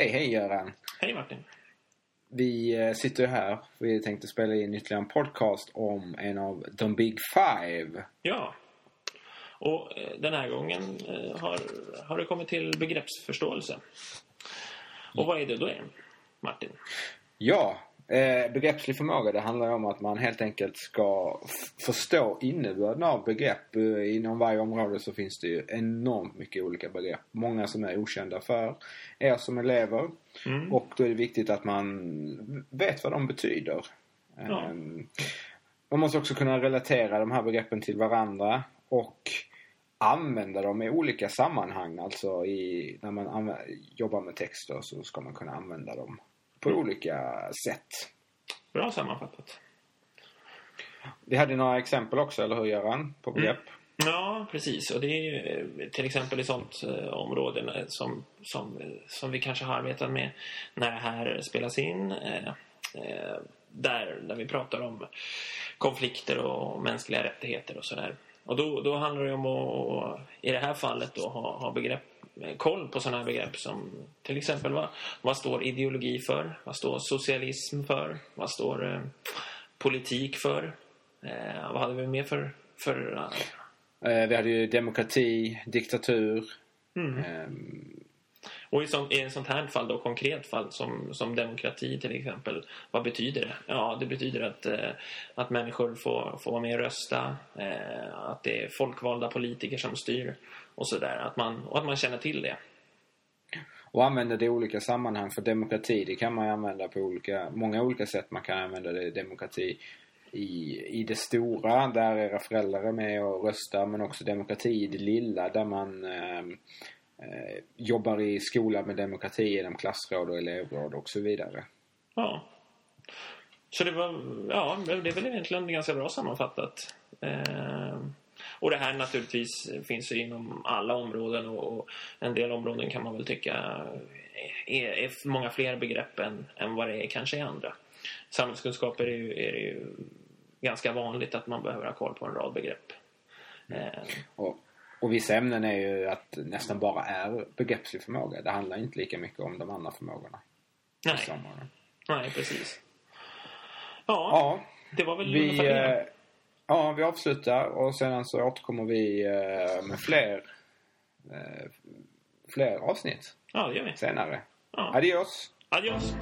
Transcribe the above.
Okej, hej Göran. Hej Martin. Vi eh, sitter ju här. Vi tänkte spela in ytterligare en podcast om en av de Big Five. Ja. Och eh, den här gången eh, har, har det kommit till begreppsförståelse. Och vad är det då, Martin? Ja, eh, begreppslig förmåga det handlar om att man helt enkelt ska förstå innebörden av begrepp. Eh, Inom varje område så finns det ju enormt mycket olika begrepp. Många som är okända för er som elever. Mm. Och då är det viktigt att man vet vad de betyder. Ja. Ehm, Man måste också kunna relatera de här begreppen till varandra och använda dem i olika sammanhang. Alltså i, när man jobbar med texter så ska man kunna använda dem på olika sätt. Bra sammanfattat. Vi hade några exempel också, eller hur Göran? På begrepp. Ja, precis. Och det är ju eh, till exempel i sånt eh, områden eh, som, som, eh, som vi kanske har arbetat med när det här spelas in. Där, där vi pratar om konflikter och mänskliga rättigheter och sådär. Och då, då handlar det om att, i det här fallet, då, ha, ha begrepp, koll på sådana här begrepp som till exempel vad, vad står ideologi för? Vad står socialism för? Vad står eh, politik för? Eh, vad hade vi mer för, för eh, Eh, Vi hade ju demokrati, diktatur. Mm. Och i, sånt, i ett sånt här fall då, konkret fall som, som demokrati till exempel, vad betyder det? Ja, det betyder att, eh, att människor får, får vara med och rösta, eh, att det är folkvalda politiker som styr och sådär. Att man, och att man känner till det. Och använder det i olika sammanhang. För demokrati, det kan man använda på olika, många olika sätt. Man kan använda det i demokrati i, i det stora, där era föräldrar är med och röstar. Men också demokrati i det lilla, där man eh, eh, jobbar i skolan med demokrati genom klassråd och elevråd och så vidare. Ja. Så det var, ja, det är väl egentligen ganska bra sammanfattat. Eh, och det här naturligtvis finns ju inom alla områden och, och en del områden kan man väl tycka är, är många fler begrepp än, än vad det är kanske i andra. Samhällskunskap är ju, är ju ganska vanligt att man behöver ha koll på en rad begrepp. Eh, Och, och vissa ämnen är ju att nästan bara är begreppslig förmåga. Det handlar inte lika mycket om de andra förmågorna. nej, nej, precis. Ja, Ja, det var väl Vi, det. eh, ja, vi avslutar och sedan så återkommer vi eh, med fler, eh, fler avsnitt Ja, det gör vi. senare. Ja. Adios! Adios!